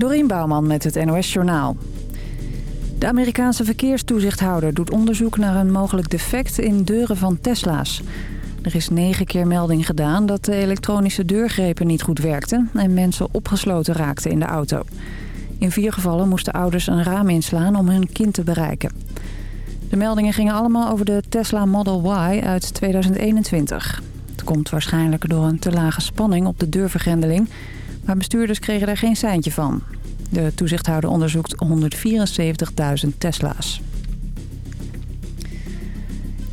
Dorien Bouwman met het NOS Journaal. De Amerikaanse verkeerstoezichthouder doet onderzoek naar een mogelijk defect in deuren van Tesla's. Er is negen keer melding gedaan dat de elektronische deurgrepen niet goed werkten... en mensen opgesloten raakten in de auto. In vier gevallen moesten ouders een raam inslaan om hun kind te bereiken. De meldingen gingen allemaal over de Tesla Model Y uit 2021. Het komt waarschijnlijk door een te lage spanning op de deurvergrendeling... maar bestuurders kregen daar geen seintje van. De toezichthouder onderzoekt 174.000 Tesla's.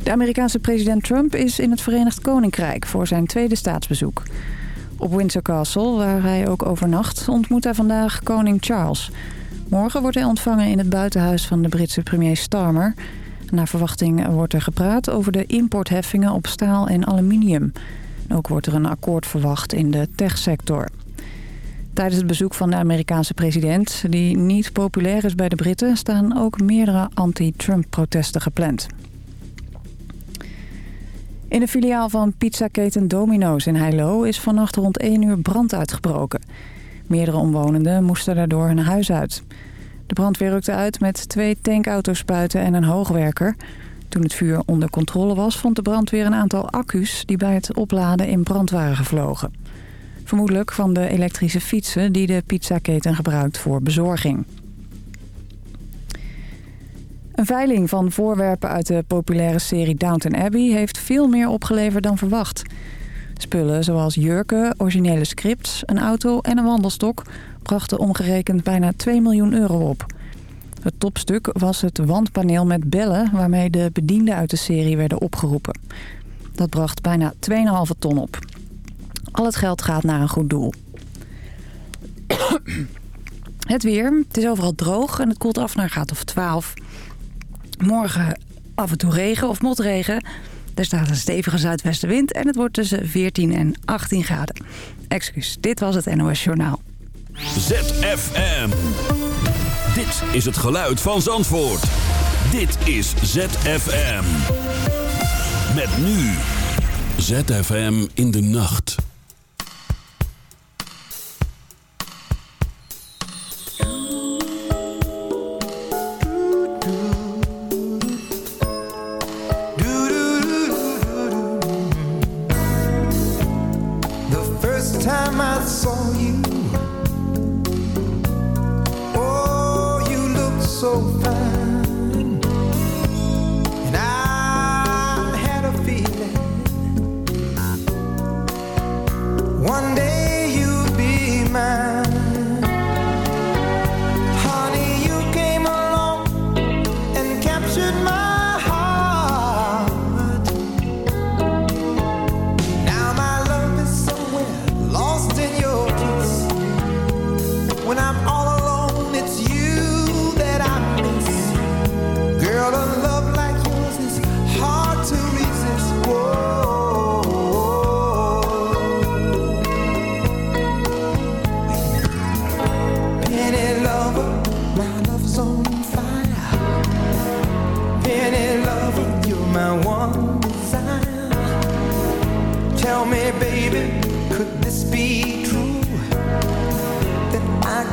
De Amerikaanse president Trump is in het Verenigd Koninkrijk voor zijn tweede staatsbezoek. Op Windsor Castle, waar hij ook overnacht, ontmoet hij vandaag koning Charles. Morgen wordt hij ontvangen in het buitenhuis van de Britse premier Starmer. Naar verwachting wordt er gepraat over de importheffingen op staal en aluminium. Ook wordt er een akkoord verwacht in de techsector. Tijdens het bezoek van de Amerikaanse president, die niet populair is bij de Britten... staan ook meerdere anti-Trump-protesten gepland. In de filiaal van pizzaketen Domino's in Heilo is vannacht rond 1 uur brand uitgebroken. Meerdere omwonenden moesten daardoor hun huis uit. De brandweer rukte uit met twee tankauto's-spuiten en een hoogwerker. Toen het vuur onder controle was, vond de brandweer een aantal accu's... die bij het opladen in brand waren gevlogen. Vermoedelijk van de elektrische fietsen die de pizzaketen gebruikt voor bezorging. Een veiling van voorwerpen uit de populaire serie Downton Abbey... heeft veel meer opgeleverd dan verwacht. Spullen zoals jurken, originele scripts, een auto en een wandelstok... brachten omgerekend bijna 2 miljoen euro op. Het topstuk was het wandpaneel met bellen... waarmee de bedienden uit de serie werden opgeroepen. Dat bracht bijna 2,5 ton op. Al het geld gaat naar een goed doel. Het weer. Het is overal droog en het koelt af naar een graad of 12. Morgen af en toe regen of motregen. Er staat een stevige zuidwestenwind en het wordt tussen 14 en 18 graden. Excuus, dit was het NOS Journaal. ZFM. Dit is het geluid van Zandvoort. Dit is ZFM. Met nu. ZFM in de nacht. so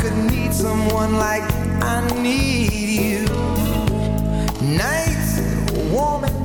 could need someone like I need you. Nights warm and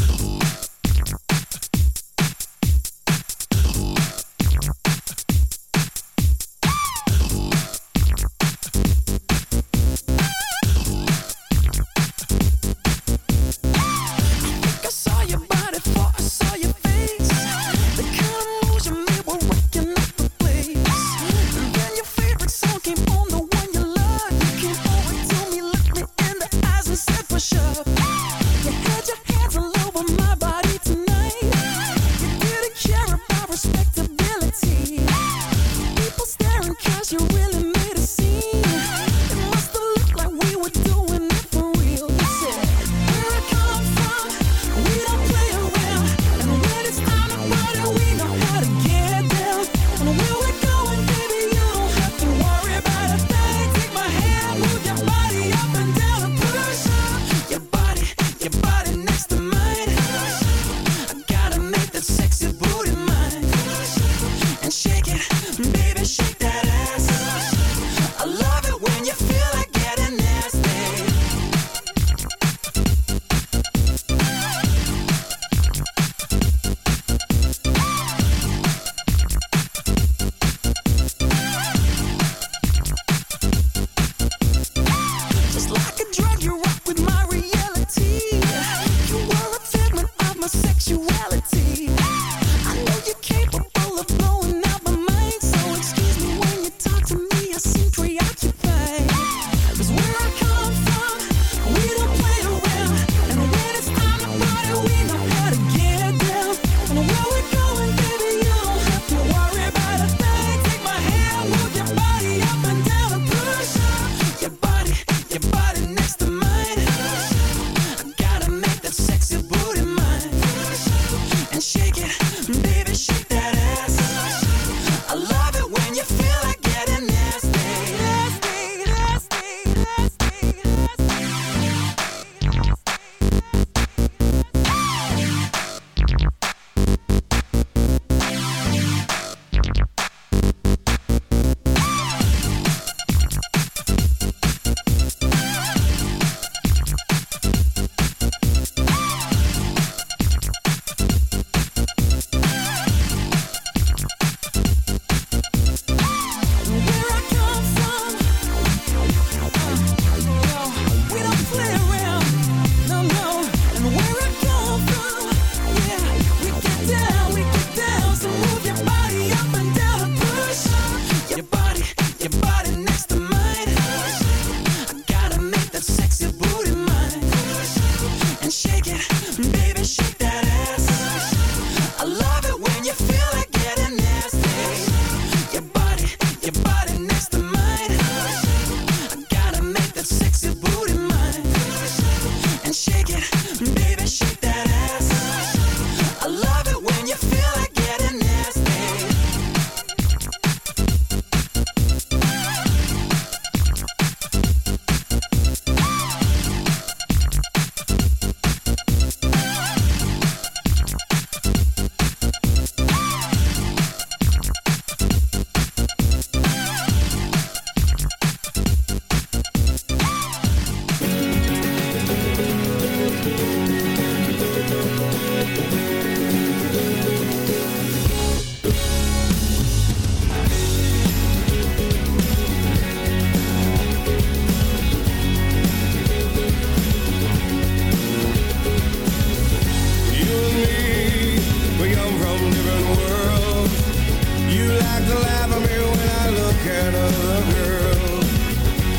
like to laugh at me when I look at other girls.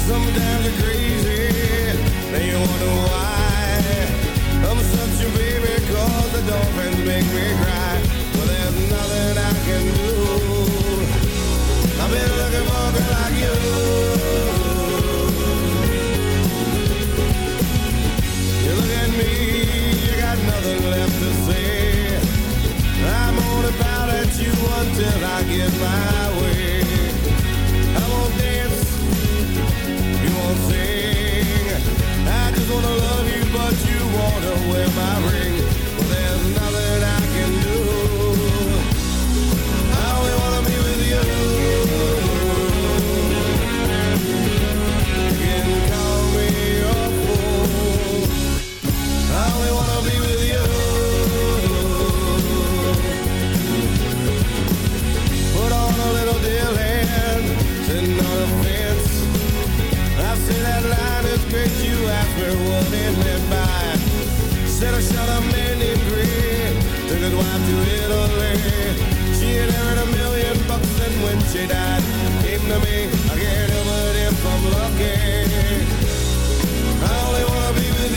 Sometimes you're crazy, then you wonder why. I'm such a baby cause the dolphins make me cry. until I get my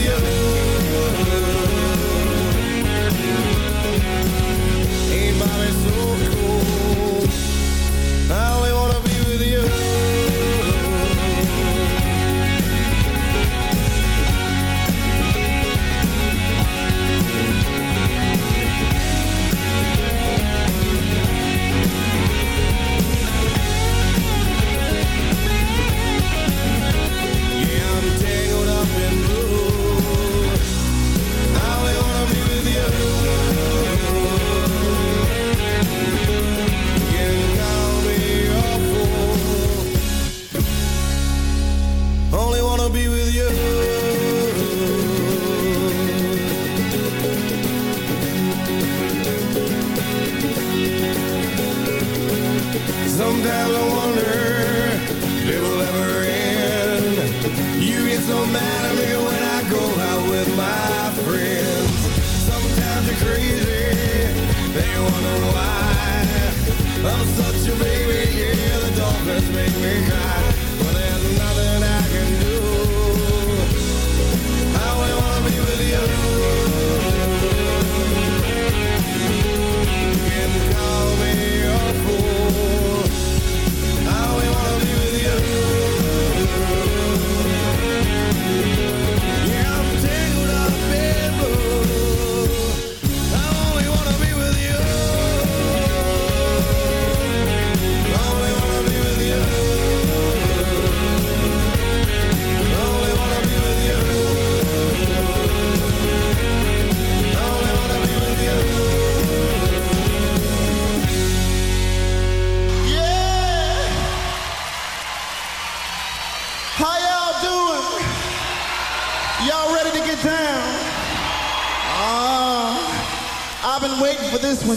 you.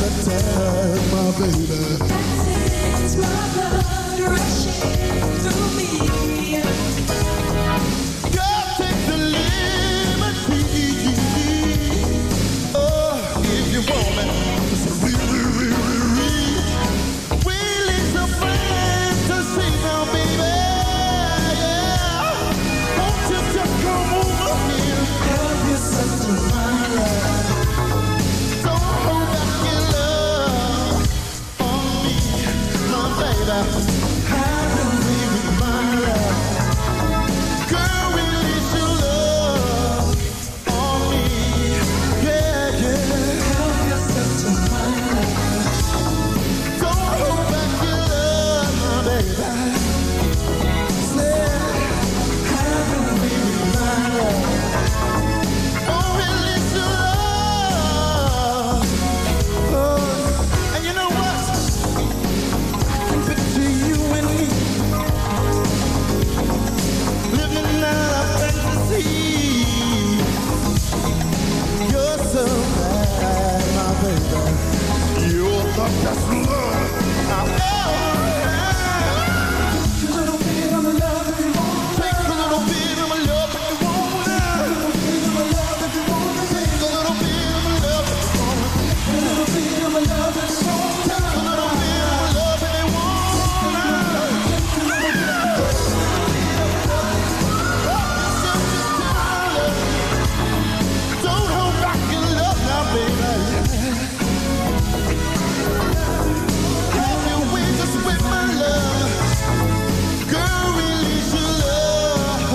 the time, my baby. My blood rushing through me.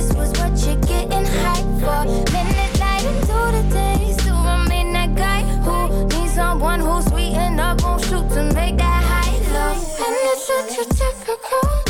this was what you're getting high for. Into the day, still that guy who needs someone who's sweet to make that high love. And it's such a typical.